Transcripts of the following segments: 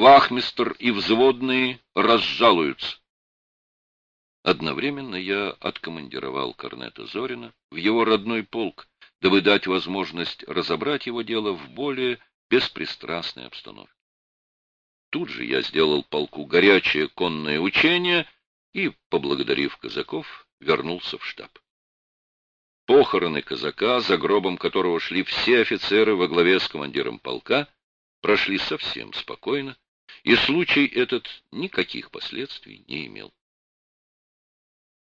Вахмистр и взводные разжалуются. Одновременно я откомандировал корнета Зорина в его родной полк, дабы дать возможность разобрать его дело в более беспристрастной обстановке. Тут же я сделал полку горячее конное учение и, поблагодарив казаков, вернулся в штаб. Похороны казака, за гробом которого шли все офицеры во главе с командиром полка, прошли совсем спокойно, и случай этот никаких последствий не имел.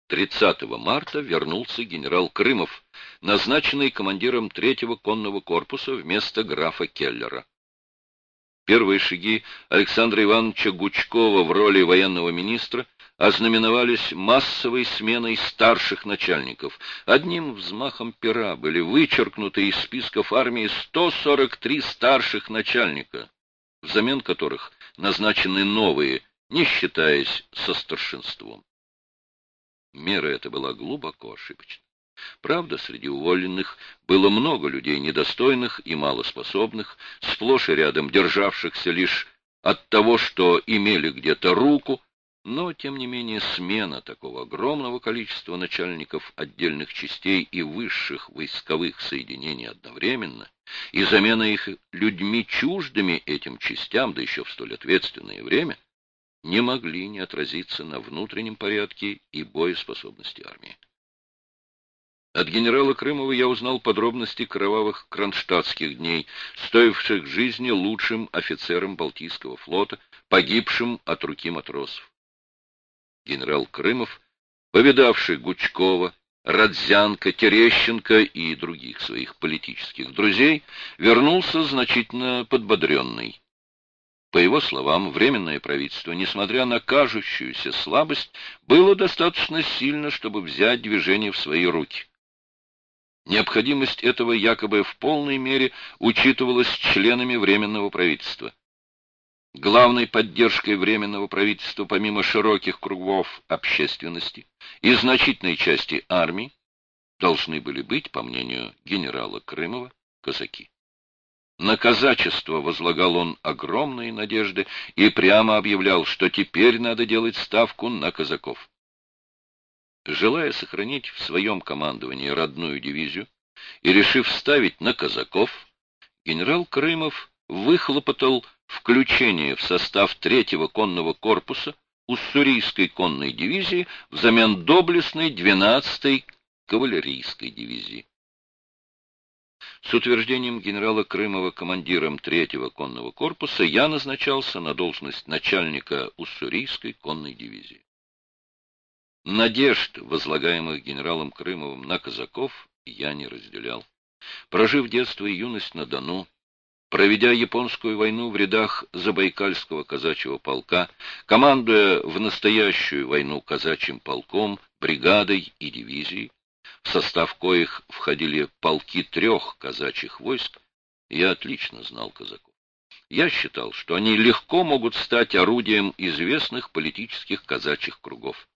30 марта вернулся генерал Крымов, назначенный командиром третьего конного корпуса вместо графа Келлера. Первые шаги Александра Ивановича Гучкова в роли военного министра ознаменовались массовой сменой старших начальников. Одним взмахом пера были вычеркнуты из списков армии 143 старших начальника, взамен которых назначены новые, не считаясь со старшинством. Мера эта была глубоко ошибочна. Правда, среди уволенных было много людей недостойных и малоспособных, сплошь и рядом державшихся лишь от того, что имели где-то руку, но, тем не менее, смена такого огромного количества начальников отдельных частей и высших войсковых соединений одновременно, и замена их людьми чуждыми этим частям, да еще в столь ответственное время, не могли не отразиться на внутреннем порядке и боеспособности армии. От генерала Крымова я узнал подробности кровавых кронштадтских дней, стоивших жизни лучшим офицерам Балтийского флота, погибшим от руки матросов. Генерал Крымов, повидавший Гучкова, Родзянко, Терещенко и других своих политических друзей, вернулся значительно подбодренный. По его словам, Временное правительство, несмотря на кажущуюся слабость, было достаточно сильно, чтобы взять движение в свои руки. Необходимость этого якобы в полной мере учитывалась членами Временного правительства. Главной поддержкой Временного правительства, помимо широких кругов общественности и значительной части армии, должны были быть, по мнению генерала Крымова, казаки. На казачество возлагал он огромные надежды и прямо объявлял, что теперь надо делать ставку на казаков. Желая сохранить в своем командовании родную дивизию и решив ставить на казаков, генерал Крымов выхлопотал включение в состав третьего конного корпуса Уссурийской конной дивизии взамен доблестной 12-й кавалерийской дивизии. С утверждением генерала Крымова командиром третьего конного корпуса я назначался на должность начальника Уссурийской конной дивизии. Надежд, возлагаемых генералом Крымовым на казаков, я не разделял. Прожив детство и юность на Дону, проведя японскую войну в рядах Забайкальского казачьего полка, командуя в настоящую войну казачьим полком, бригадой и дивизией, в состав коих входили полки трех казачьих войск, я отлично знал казаков. Я считал, что они легко могут стать орудием известных политических казачьих кругов.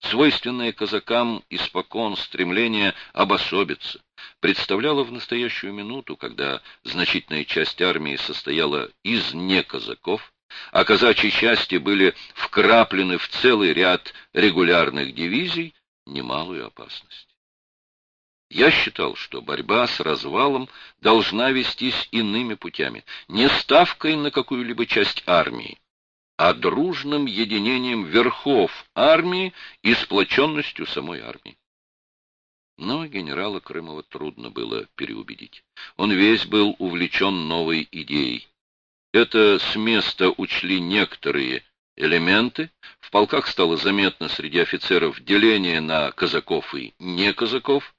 Свойственное казакам испокон стремление обособиться представляло в настоящую минуту, когда значительная часть армии состояла из неказаков, а казачьи части были вкраплены в целый ряд регулярных дивизий, немалую опасность. Я считал, что борьба с развалом должна вестись иными путями, не ставкой на какую-либо часть армии, а дружным единением верхов армии и сплоченностью самой армии. Но генерала Крымова трудно было переубедить. Он весь был увлечен новой идеей. Это с места учли некоторые элементы, в полках стало заметно среди офицеров деление на казаков и не казаков,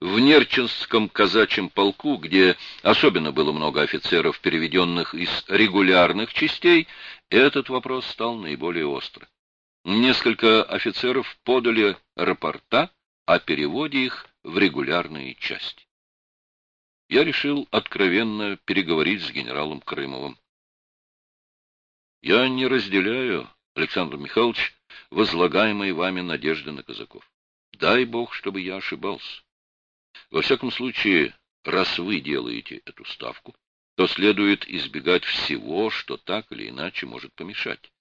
в Нерчинском казачьем полку, где особенно было много офицеров, переведенных из регулярных частей, этот вопрос стал наиболее остро. Несколько офицеров подали рапорта о переводе их в регулярные части. Я решил откровенно переговорить с генералом Крымовым. Я не разделяю, Александр Михайлович, возлагаемые вами надежды на казаков. Дай Бог, чтобы я ошибался. Во всяком случае, раз вы делаете эту ставку, то следует избегать всего, что так или иначе может помешать.